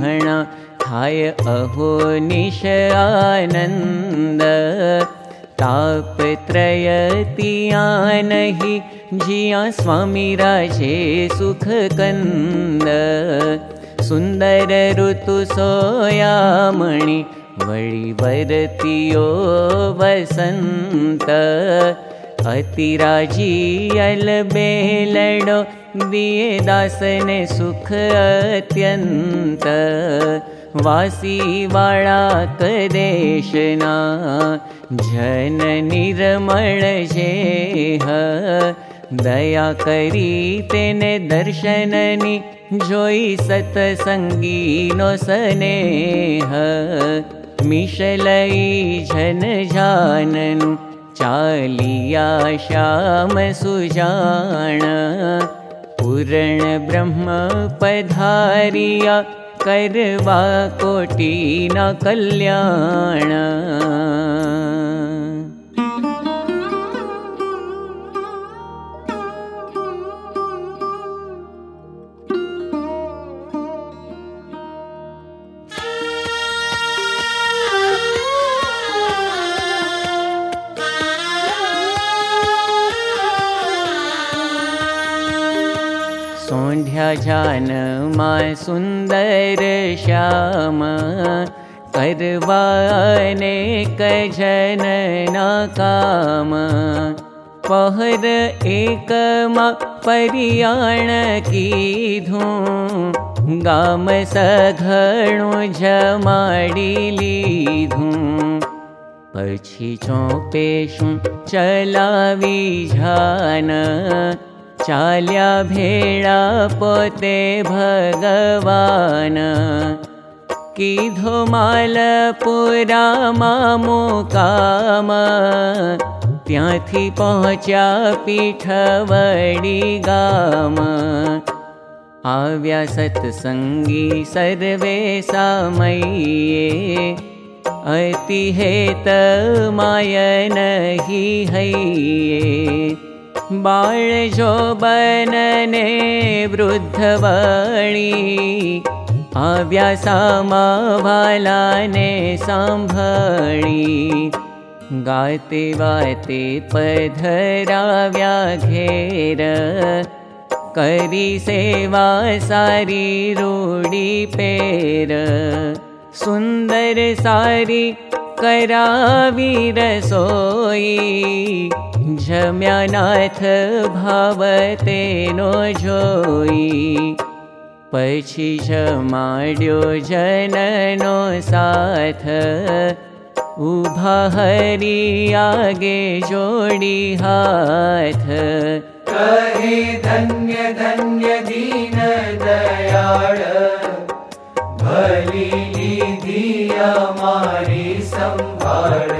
घणा थाय अहो निश आनन्द तापत्रयतिया नहि जिया स्वामी राजे सुख कन्द सुन्दर ऋतु सोयामणि वळि वरतियो वसन्त अतिराजी अल बेलडो दिए दासने सुख अत्यन्त वासी वाळा कदेशना जन निर्मळ जेह। दया करी तेने दर्शननी जोई सतसंगी नो स्नेह। मिशलई जन जाननु चालिया श्याम सुजान पूरण ब्रह्म पधारिया करवा कोटि न कल्याण जानर श्याम करवाने जनना काम पहर एकी गाम सघणु जमाडी धु पो पेषु चलावी वि चाल्या भेड़ा पोते भगवान। कीधो माल पुरा मामो काम। त्यांथी पहुँचा पीठवड़ी गाम। आव्या सत्संगी सर्वे समये अति हेत मायन ही हैये बाळजो बनने वृद्धवणी आव्यासामा वालाने सम्भणी गाते वाते पधराव्या घेर करी सेवा सारी रूढी पेर। सुन्दर सारी करावी रसोई जम्यानाथ भावते नो जोई। पछी जमाड्यो जननो साथ। उभा हरी आगे जोड़ी हाथ। कहे धन्य धन्य संभाळ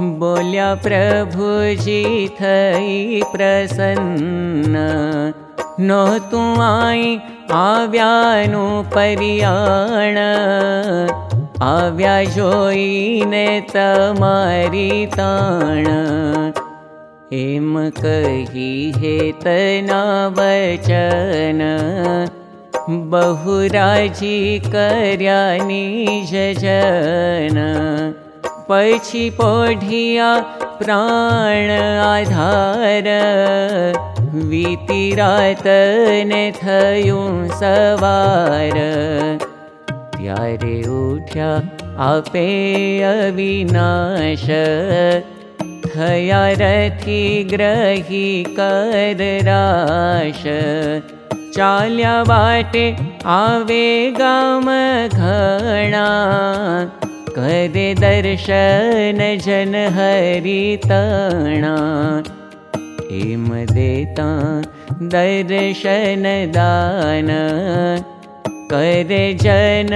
बोल्या प्रभुजी थई प्रसन्न। नो तू आई आव्यानु परियाण। आव्या तमारी ताण। एम कही हेतना वचन बहुराजी कर्यानी जजन पछी पोढिया प्राण आधार। वीती रात ने थयूं सवार। त्यारे उठ्या आपे अविनाश। थया रथी ग्रही कर राश। चाल्या वाटे आवे गाम घणा करे दर्शन जन हरि तणा। देता दर्शन दान। कर जन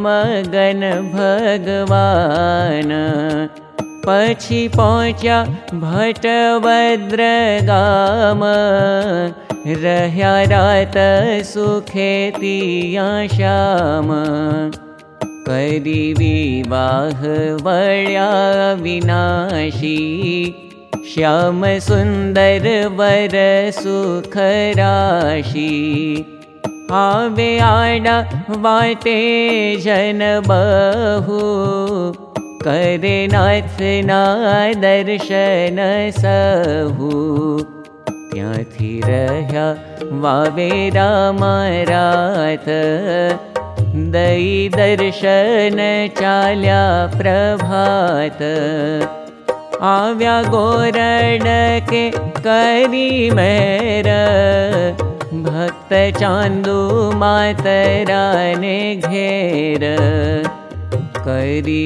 मगन भगवान। पछी भटवद्र गाम। रह्या रात सुखेतिया श्याम करी विवाह वळ्या विनाशी श्याम सुन्दर वर सुखराशि जन बहु करे नाथ ना दर्शन सहु त्याथी रह्या वावे रात दई दर्शन चाल्या प्रभात। आव्या गोरण के करी मेर। भक्त चांदू मातरा ने घेर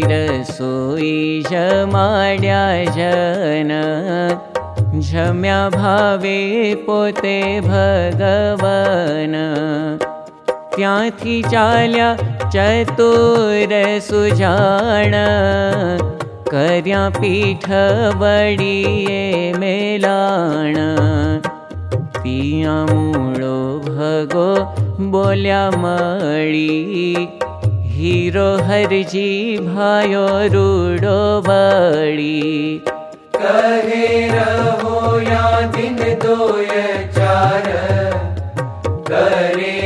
रसोई जमाड्या जन। जम्या भावे पोते भगवन त्याथी चाल्या चतुर सुजाण? कर्या पीठ बड़िए मेलाण। पिया मूड़ो भगो बोल्या मड़ी हीरो हरजी भायो रूडो बड़ी कहे रहो या दिन दोय चार। करे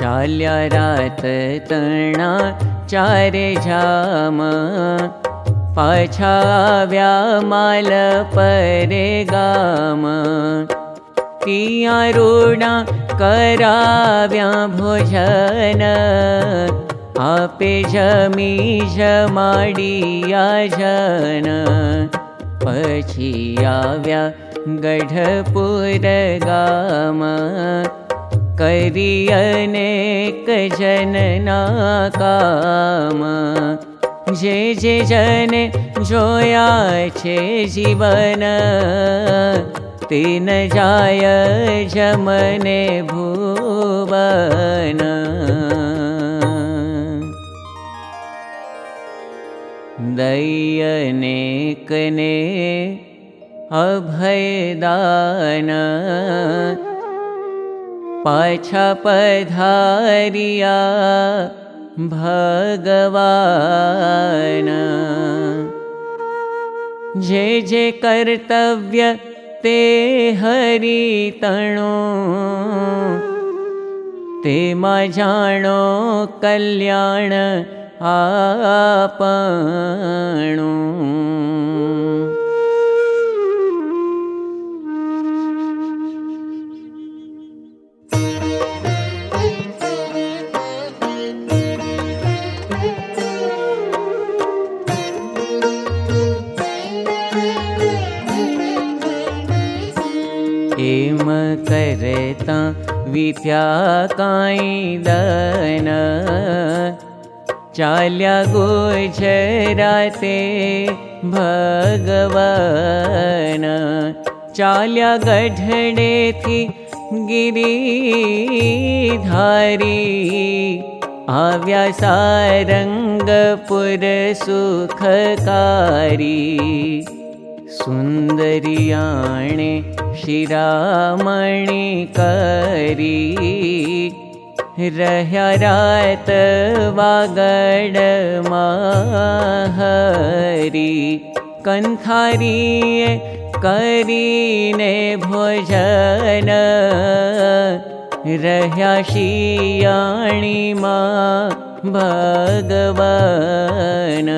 चाल्या रात तणा चारे जाम पाछाव्या माल परे गाम. तिया रूणा कराव्या भोजन. आपे जमी जमाडिया जन. पछी आव्या गढपुर गाम करी अनेक जनना काम जे जे जन जोया छे जीवन तीन जाय जमने भुवन। दयने कने अभयदान पाछा पधारिया भगवान। जे जे कर्तव्य ते हरि तणो ते मा जाणो कल्याण आपणो चाल्या गुजराते भगवन। चाल्या गढ़े थी गिरी धारी आव्या सारंगपुर सुखकारी सुन्दरियाणे शिरामणि करी। रह्या रात वागड माहरी। कन्खारी करीने भोजन। रह्या शियाणि मा भगवन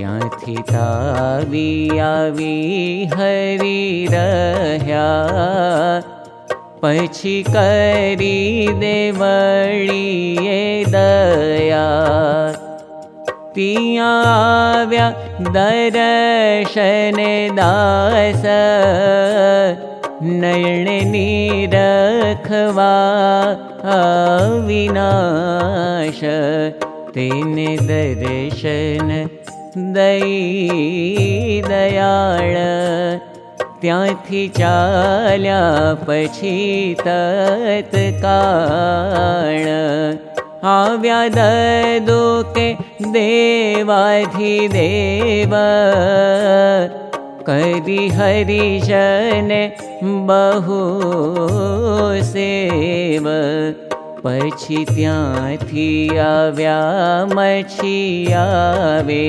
त्याथी तावी आवी हरी रह्या पछी करी देवळीए दया। तिया आव्या दर्शन दास। नयन निरखवा अविनाश। तेने दर्शन दयाळ ત્યાંથી ચાલ્યા પછી તત્કાળ આવ્યા દદો કે દેવાથી દેવ કરી હરિજને બહુ સેવ પછી ત્યાંથી આવ્યા મછી पशि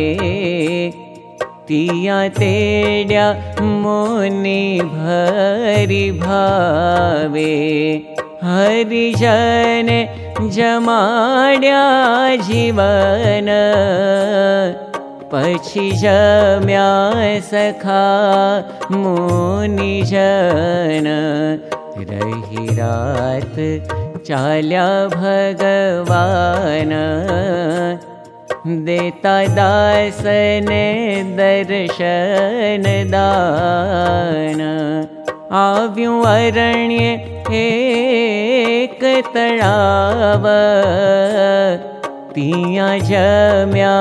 त्याड्या मनी भरि भावे। हरि जने जमाड्या जीवन। पशि जम्या सखा मनी રહી રાત चाल्या भगवान। देता दासने दर्शन दान। आव्यु अरण्ये तळाव तिया जम्या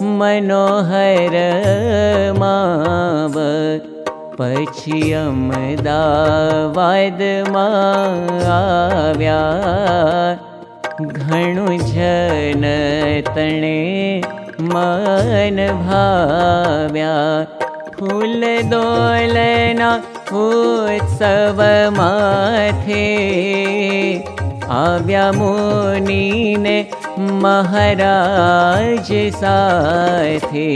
मनोहर माव पछी अमदावाद मा आव्या घणु जन तणे मन भाव्या फूल दोलना उत्सव माथे आव्या मुनीने महाराज साथे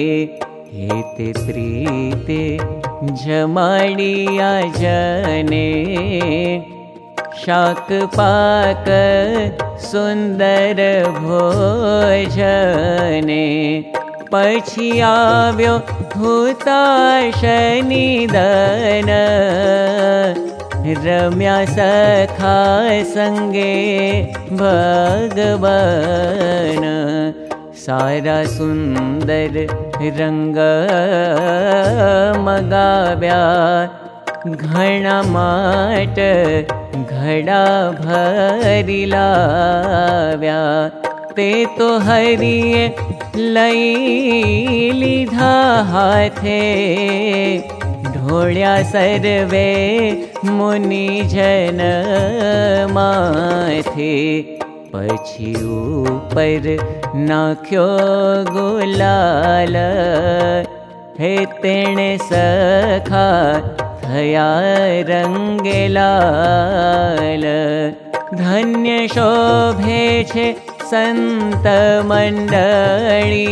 पाक सुन्दर भोजने। पछी आव्यो भूता शनिदन रम्या सखा सङ्गे भगवन सारा सुन्दर रङ्ग मगाव्या घणा माट घड़ा भरी लाव्या ते तो लई लीधा हाथे। ढोळ्या सर्वे मुनि माथे પછી ઉપર નાખ્યો ગુલાલ હે તેણે સખા थया रङ्गेलाल धन्य शोभे छे सन्त मण्डली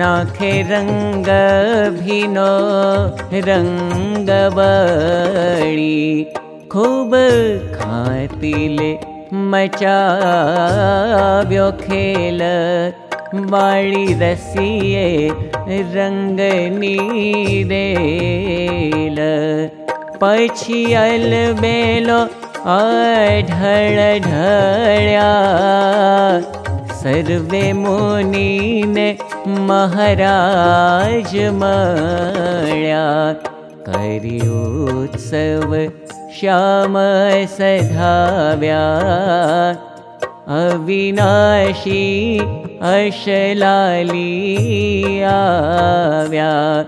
नाखे रङ्ग भिनो रङ्गबळी खूब खातिले मचाव्यो खेल रङ्गनी देल पछी अल बेलो अढळ ढळ्या। सर्वे मुनीने महाराज मळ्या। करी उत्सव श्याम आव्या।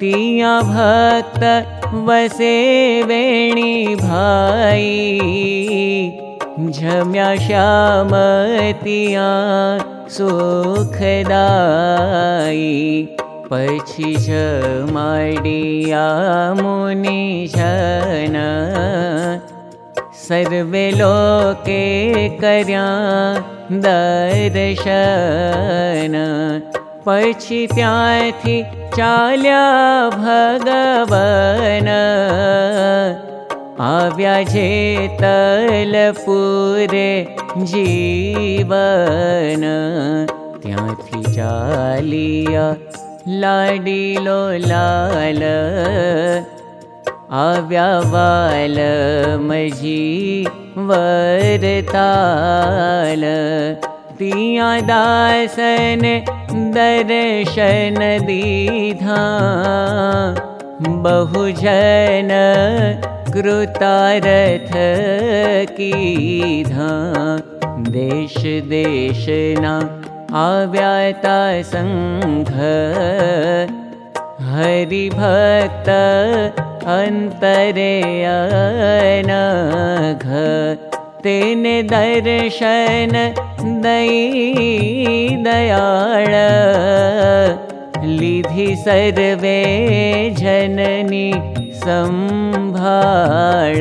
तिया भक्त वसे वेणी भाई। झम्या श्याम तिया सुखदाई पछी जमाडिया मुनि जन सर्वे लोके पछी त्याथी चाल्या भगवन। आव्या जेतलपुरे जीवन। चालिया लाडीलो लाल आव्यावाल मजी वरताल तिया दासन दर्शन दीधा बहुजन कृतारथ कीधा. देश देशना आव्याता सङ्घ हरिभक्त अन्तरे तेन दर्शन दयी दयाळ लिधि सर्वे जननी सम्भाळ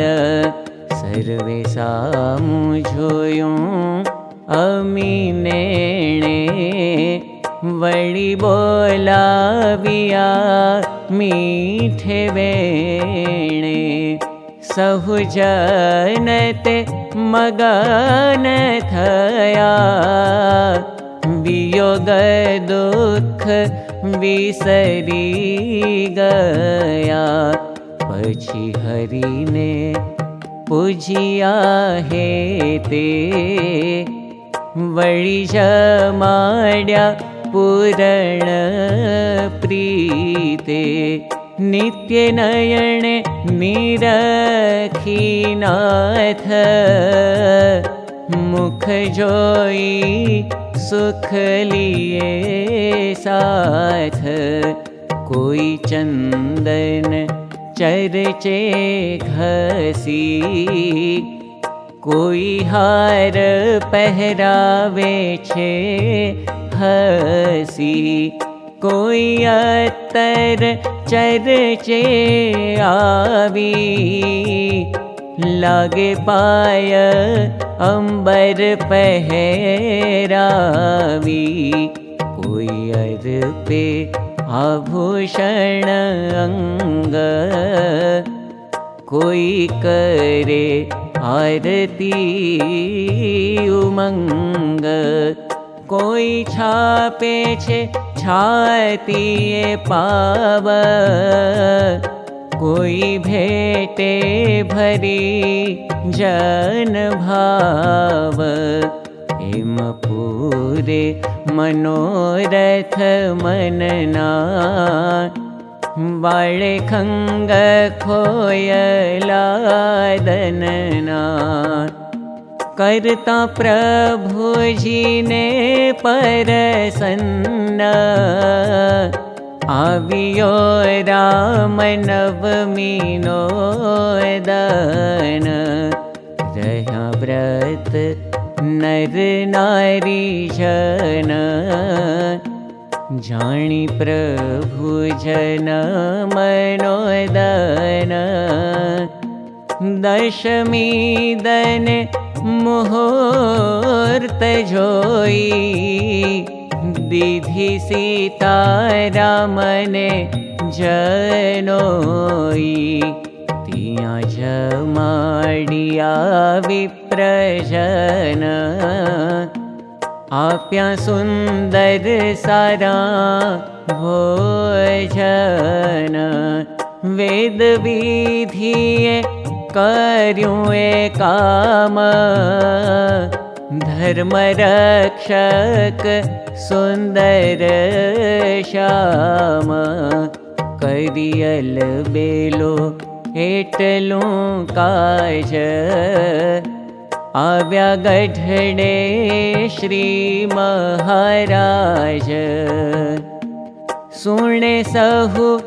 सर्वे सामु अमीने वळि बोलाविया मीठे वेणे सहुजनते मगन थया वियोग दुःख विसरी गया पछी हरिने पूजिया हे ते वळि जमाड्या नित्यनयणे निरखीनाथ। मुख जोई सुख लिए साथ। कोई चन्दन चर्चे घसी हार पहरावे हसी। अतर चरचे आवी। लागे पाय अंबर पहरावी। कोई अर पे आभूषण अंग। कोई करे आरती उमंग कोई छापे छे छातीए पाव कोई भेटे भरी जन भाव। एम पूरे मनोरथ मनना बाळे खंग खोयला दनना करता प्रभुजी ने परसन्न आवियो राम नवमीनो दन रहा व्रत नर नारी जन जाणी प्रभु जन मनोदन। दशमी दन मुहूर्त जोई। दीधि सीता रामने जनोई। तिया जमाडिया विप्रजन आप्या सुन्दर सारा भोजन वेद विधिये काम। धर्मरक्षक सुन्दर श्याम। करियल बेलो काज आव्या गढडे श्री महाराज सुणे सहु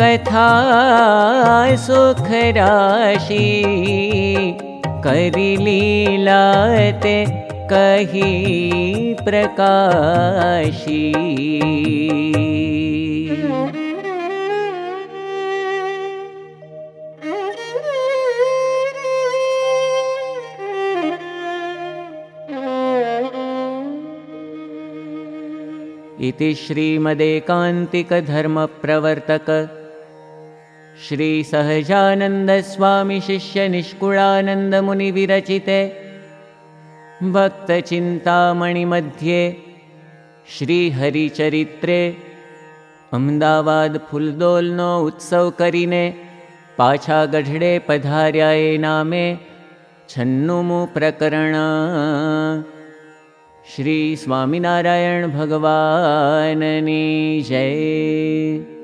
कथा सुखराशि करि लीलाते कही प्रकाशी इति श्रीमदेकान्तिकधर्मप्रवर्तक। श्रीसहजानन्दस्वामिशिष्यनिष्कुलानन्दमुनिविरचिते। भक्तचिन्तामणिमध्ये श्रीहरिचरित्रे अहमदाबाद फुलदोलनो उत्सव करीने पाछा गढडे पधार्याय नामे छन्नुमु प्रकरण श्री स्वामिनारायण भगवाननी जय